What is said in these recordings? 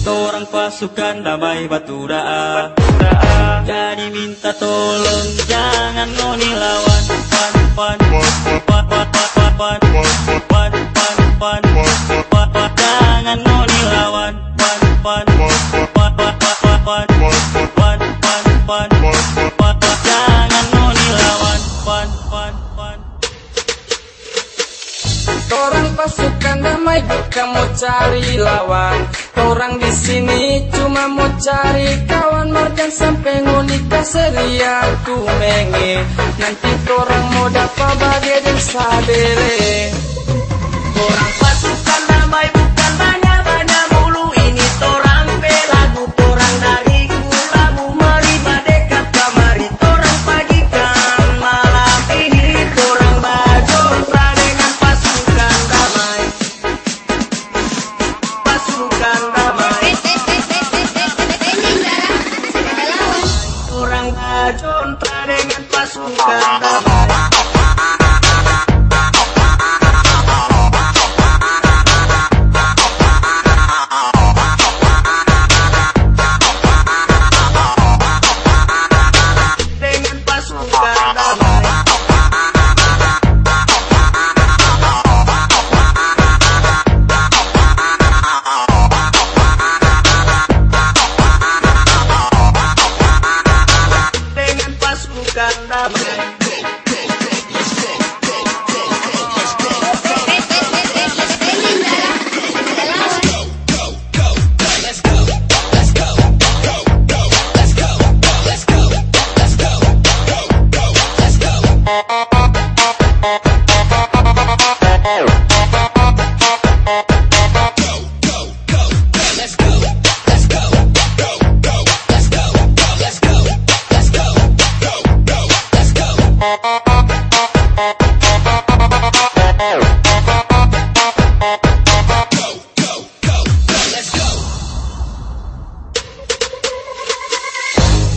Torang pasukan damai batu daa. Jadi minta tolong jangan pasukan damai bukan mau cari lawan. Orang di sini cuma mau cari kawan Marjan sampai ngunika seria ku menge Nanti orang mau dapat bagai dan sabele Orang pasukan damai bukan Africa.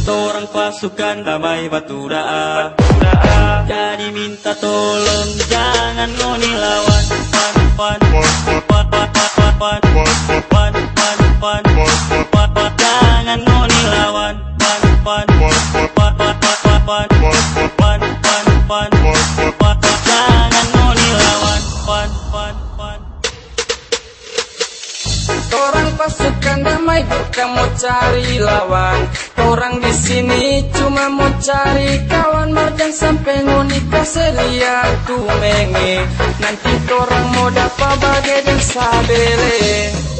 Torang pasukan damai batu daa. Jadi minta tolong jangan ngoni lawan Pan pan pan bukan mau cari lawan. Orang di sini cuma mau cari kawan. Marjan sampai ngunika seria ku menge Nanti orang mau dapat bagai dan sabele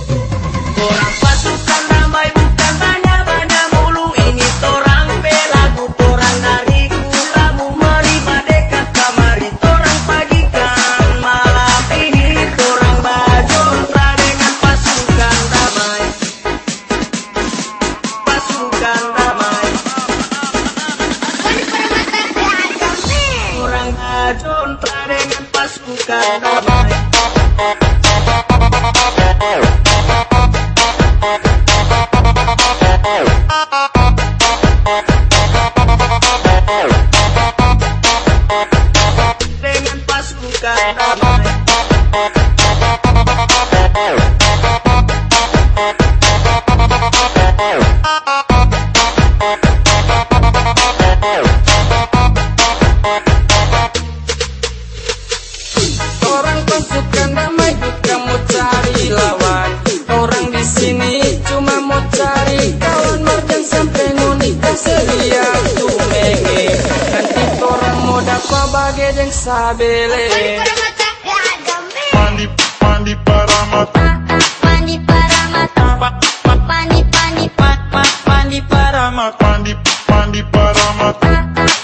sua bagai jeng sabele, Mande, mande para matar. Mande para matar. Mande, mande, mande para matar. Mande, mande para matar.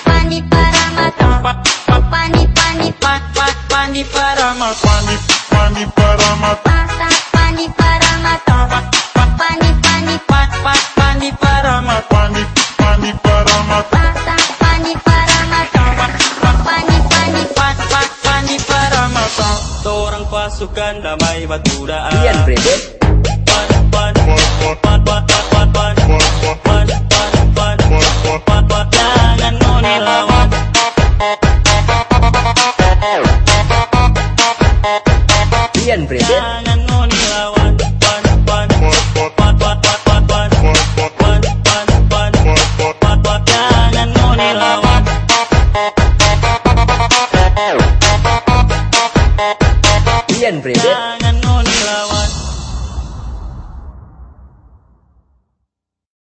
Mande para matar. Mande, mande, mande para matar. Mande, mande para matar. Pasukan damai batu daa Ian Brebet Pan pan Ian